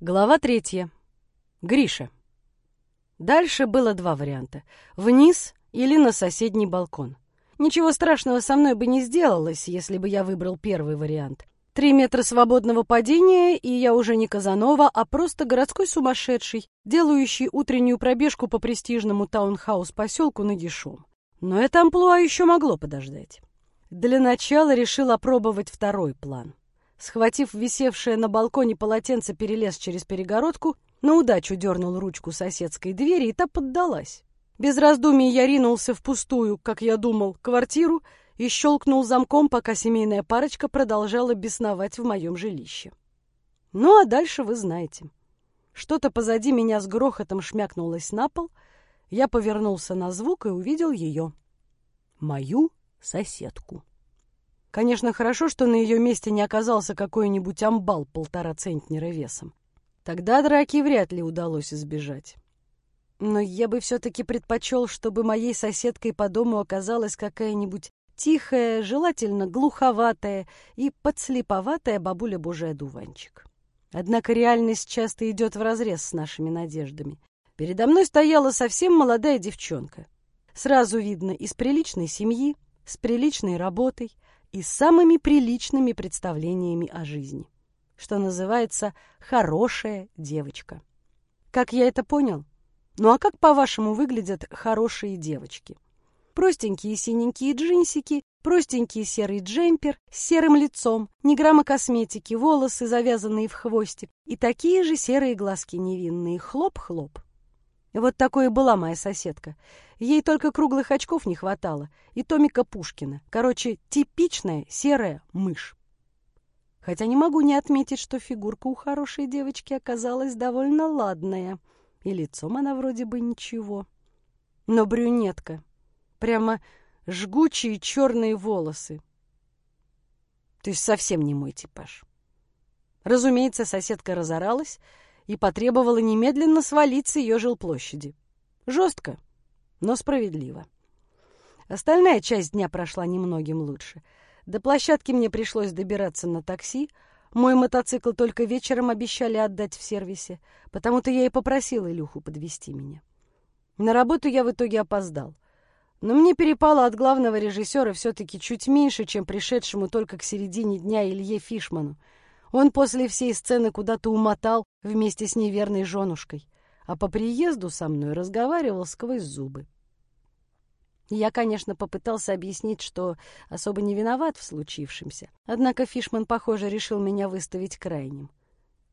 Глава третья. Гриша. Дальше было два варианта. Вниз или на соседний балкон. Ничего страшного со мной бы не сделалось, если бы я выбрал первый вариант. Три метра свободного падения, и я уже не Казанова, а просто городской сумасшедший, делающий утреннюю пробежку по престижному таунхаус-поселку нагишом. Но это амплуа еще могло подождать. Для начала решил опробовать второй план — Схватив висевшее на балконе полотенце, перелез через перегородку, на удачу дернул ручку соседской двери, и та поддалась. Без раздумий я ринулся в пустую, как я думал, квартиру и щелкнул замком, пока семейная парочка продолжала бесновать в моем жилище. Ну, а дальше вы знаете. Что-то позади меня с грохотом шмякнулось на пол, я повернулся на звук и увидел ее. Мою соседку. Конечно, хорошо, что на ее месте не оказался какой-нибудь амбал полтора центнера весом. Тогда драки вряд ли удалось избежать. Но я бы все-таки предпочел, чтобы моей соседкой по дому оказалась какая-нибудь тихая, желательно глуховатая и подслеповатая бабуля Божий дуванчик. Однако реальность часто идет вразрез с нашими надеждами. Передо мной стояла совсем молодая девчонка. Сразу видно, из приличной семьи, с приличной работой, и самыми приличными представлениями о жизни. Что называется «хорошая девочка». Как я это понял? Ну а как, по-вашему, выглядят хорошие девочки? Простенькие синенькие джинсики, простенький серый джемпер с серым лицом, ни грамма косметики, волосы, завязанные в хвостик, и такие же серые глазки невинные, хлоп-хлоп. Вот такой и была моя соседка. Ей только круглых очков не хватало, и Томика Пушкина. Короче, типичная серая мышь. Хотя не могу не отметить, что фигурка у хорошей девочки оказалась довольно ладная, и лицом она вроде бы ничего. Но брюнетка. Прямо жгучие черные волосы. То есть совсем не мой типаж. Разумеется, соседка разоралась, и потребовала немедленно свалить с ее жилплощади. Жестко, но справедливо. Остальная часть дня прошла немногим лучше. До площадки мне пришлось добираться на такси. Мой мотоцикл только вечером обещали отдать в сервисе, потому-то я и попросила Илюху подвести меня. На работу я в итоге опоздал. Но мне перепало от главного режиссера все-таки чуть меньше, чем пришедшему только к середине дня Илье Фишману — он после всей сцены куда-то умотал вместе с неверной женушкой, а по приезду со мной разговаривал сквозь зубы. Я, конечно, попытался объяснить, что особо не виноват в случившемся, однако Фишман, похоже, решил меня выставить крайним.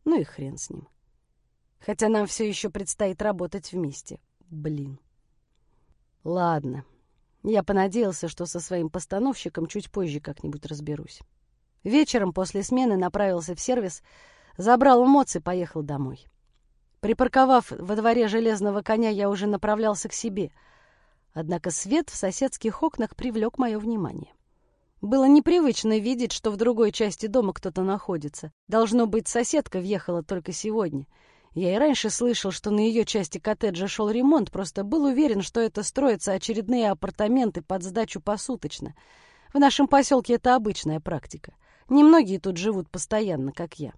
Ну и хрен с ним. Хотя нам все еще предстоит работать вместе. Блин. Ладно. Я понадеялся, что со своим постановщиком чуть позже как-нибудь разберусь. Вечером после смены направился в сервис, забрал МОЦ и поехал домой. Припарковав во дворе железного коня, я уже направлялся к себе. Однако свет в соседских окнах привлек мое внимание. Было непривычно видеть, что в другой части дома кто-то находится. Должно быть, соседка въехала только сегодня. Я и раньше слышал, что на ее части коттеджа шел ремонт, просто был уверен, что это строятся очередные апартаменты под сдачу посуточно. В нашем поселке это обычная практика. Немногие тут живут постоянно, как я.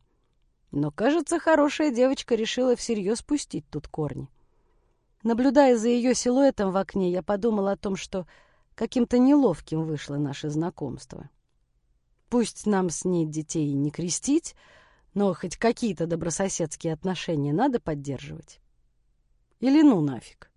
Но, кажется, хорошая девочка решила всерьез пустить тут корни. Наблюдая за ее силуэтом в окне, я подумал о том, что каким-то неловким вышло наше знакомство. Пусть нам с ней детей не крестить, но хоть какие-то добрососедские отношения надо поддерживать. Или ну нафиг.